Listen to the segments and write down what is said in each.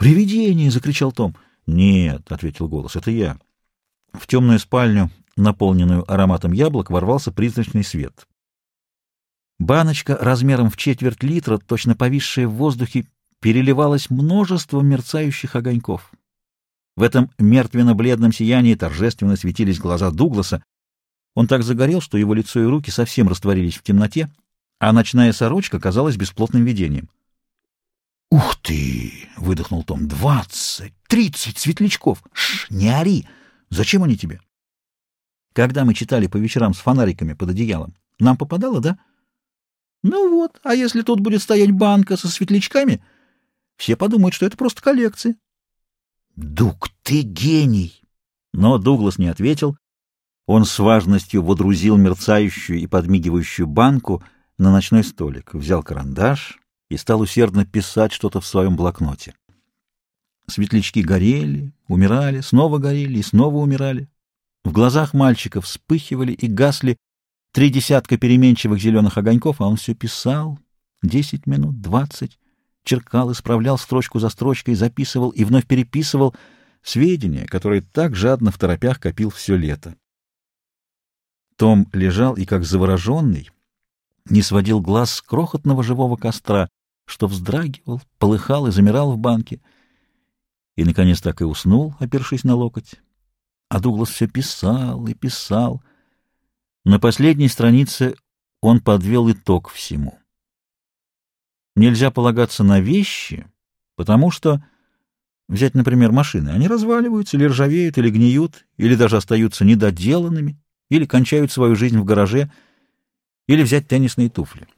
«Привидение!» — закричал Том. «Нет», — ответил голос, — «это я». В темную спальню, наполненную ароматом яблок, ворвался призрачный свет. Баночка размером в четверть литра, точно повисшая в воздухе, переливалась множеством мерцающих огоньков. В этом мертвенно-бледном сиянии торжественно светились глаза Дугласа. Он так загорел, что его лицо и руки совсем растворились в темноте, а ночная сорочка казалась бесплотным видением. «Ух ты!» — выдохнул Том. «Двадцать! Тридцать светлячков! Шш, не ори! Зачем они тебе?» «Когда мы читали по вечерам с фонариками под одеялом, нам попадало, да?» «Ну вот, а если тут будет стоять банка со светлячками, все подумают, что это просто коллекция». «Дуг, ты гений!» Но Дуглас не ответил. Он с важностью водрузил мерцающую и подмигивающую банку на ночной столик, взял карандаш и стал усердно писать что-то в своем блокноте. Светлячки горели, умирали, снова горели и снова умирали. В глазах мальчика вспыхивали и гасли три десятка переменчивых зеленых огоньков, а он все писал. Десять минут, двадцать. Черкал, исправлял строчку за строчкой, записывал и вновь переписывал сведения, которые так жадно в торопях копил все лето. Том лежал и, как завороженный, не сводил глаз с крохотного живого костра, что вздрагивал, полыхал и замирал в банке. И, наконец, так и уснул, опершись на локоть. А Дуглас все писал и писал. На последней странице он подвел итог всему. Нельзя полагаться на вещи, потому что... Взять, например, машины. Они разваливаются, или ржавеют, или гниют, или даже остаются недоделанными, или кончают свою жизнь в гараже, или взять теннисные туфли.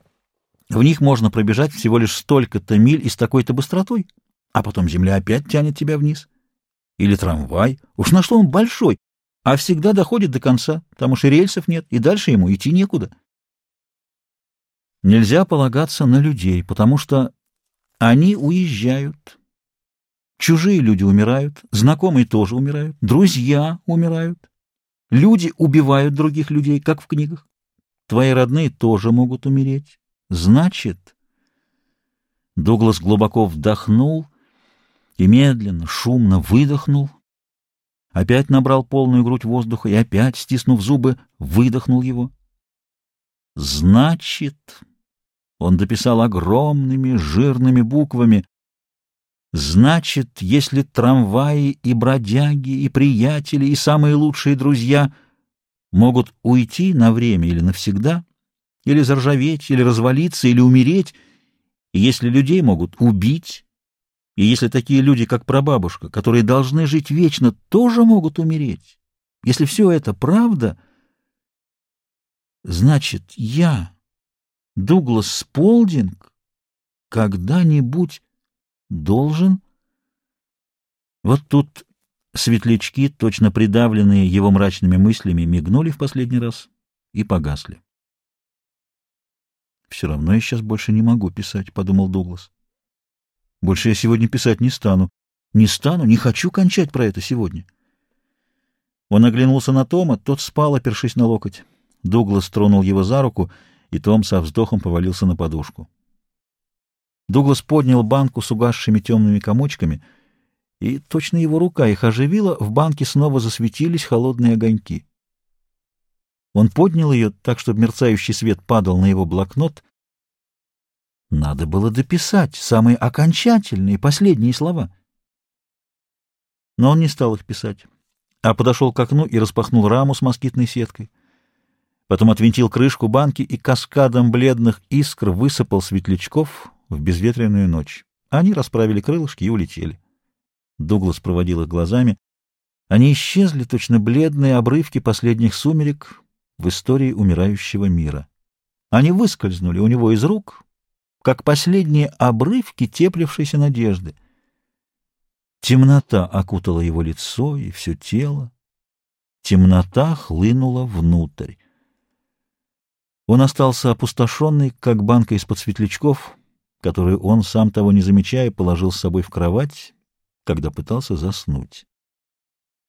В них можно пробежать всего лишь столько-то миль и с такой-то быстротой, а потом земля опять тянет тебя вниз. Или трамвай. Уж на что он большой, а всегда доходит до конца, потому что рельсов нет, и дальше ему идти некуда. Нельзя полагаться на людей, потому что они уезжают. Чужие люди умирают, знакомые тоже умирают, друзья умирают. Люди убивают других людей, как в книгах. Твои родные тоже могут умереть. Значит, Дуглас глубоко вдохнул и медленно, шумно выдохнул, опять набрал полную грудь воздуха и опять, стиснув зубы, выдохнул его. Значит, он дописал огромными жирными буквами, значит, если трамваи и бродяги, и приятели, и самые лучшие друзья могут уйти на время или навсегда — или заржаветь, или развалиться, или умереть, и если людей могут убить, и если такие люди, как прабабушка, которые должны жить вечно, тоже могут умереть, если все это правда, значит, я, Дуглас Сполдинг, когда-нибудь должен... Вот тут светлячки, точно придавленные его мрачными мыслями, мигнули в последний раз и погасли. «Все равно я сейчас больше не могу писать», — подумал Дуглас. «Больше я сегодня писать не стану. Не стану, не хочу кончать про это сегодня». Он оглянулся на Тома, тот спал, опершись на локоть. Дуглас тронул его за руку, и Том со вздохом повалился на подушку. Дуглас поднял банку с угасшими темными комочками, и точно его рука их оживила, в банке снова засветились холодные огоньки. Он поднял ее так, чтобы мерцающий свет падал на его блокнот. Надо было дописать самые окончательные, последние слова. Но он не стал их писать, а подошел к окну и распахнул раму с москитной сеткой. Потом отвинтил крышку банки и каскадом бледных искр высыпал светлячков в безветренную ночь. Они расправили крылышки и улетели. Дуглас проводил их глазами. Они исчезли, точно бледные обрывки последних сумерек, в истории умирающего мира. Они выскользнули у него из рук, как последние обрывки теплившейся надежды. Темнота окутала его лицо и все тело. Темнота хлынула внутрь. Он остался опустошенный, как банка из-под светлячков, которую он, сам того не замечая, положил с собой в кровать, когда пытался заснуть.